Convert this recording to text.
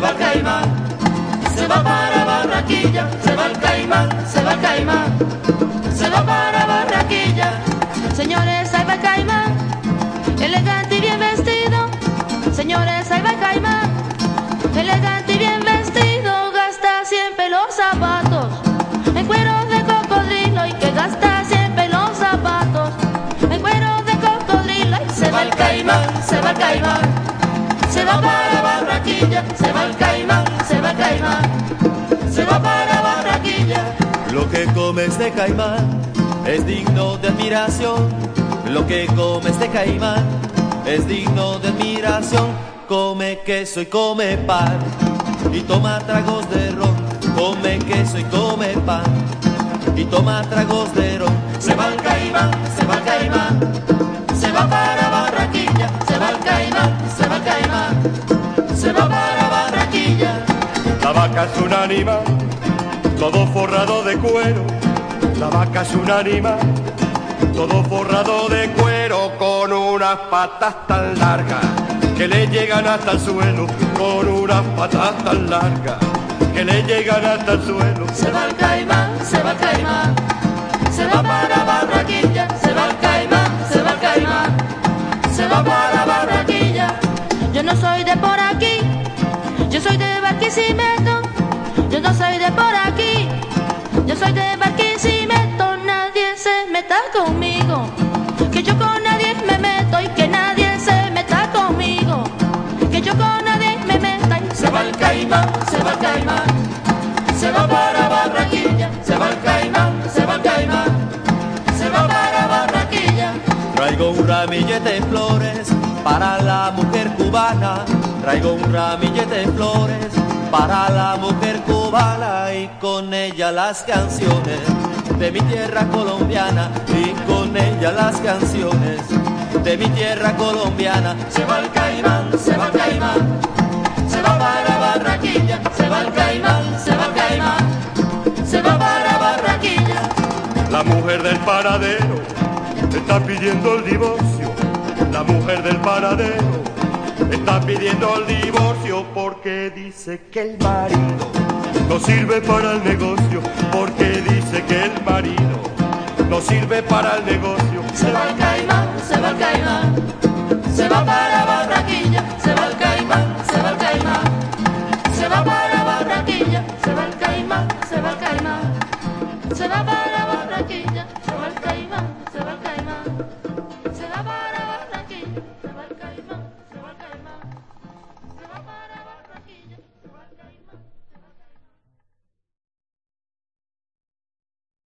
se va el caimán, se va para Barraquilla, se va el caimán, se va el caimán, se va para Barraquilla. Señores, ahí va el caimán, elegante y bien vestido. Señores, ahí va el caimán, elegante y bien vestido. Gasta siempre los zapatos en cuero de cocodrilo y que gasta siempre los zapatos en cuero de cocodrilo. Y Se va el caimán, se va el caimán, se va para Barraquilla, se va el caimán, se va el caimán, se va para Barraquilla. Lo que come este caimán es digno de admiración. Lo que come este caimán es digno de admiración. Come queso y come pan y toma tragos de ron. Come queso y come pan y toma tragos de ron. Se va el caimán, se va el caimán, se va para vaca es un animal, todo forrado de cuero. La vaca es un animal, todo forrado de cuero, con unas patas tan largas que le llegan hasta el suelo, con unas patas tan largas que le llegan hasta el suelo. Se va el caimán, se va el caimán, se va el caimán, se va para Barraquilla, se va el caimán, se va el caimán, se va para Barraquilla. Traigo un ramillete de flores para la mujer cubana. Traigo un ramillete de flores para la mujer cubana y con ella las canciones de mi tierra colombiana y con ella las canciones de mi tierra colombiana. Se va el caimán, se va el caimán, mujer del paradero está pidiendo el divorcio. La mujer del paradero está pidiendo el divorcio porque dice que el marido no sirve para el negocio. Porque dice que el marido no sirve para el negocio. Se va el caimán, se va el caimán, se va para Barraquilla, se va el caimán, se va el caimán, se va para Barraquilla, se va el caimán, se va el caimán, se va para.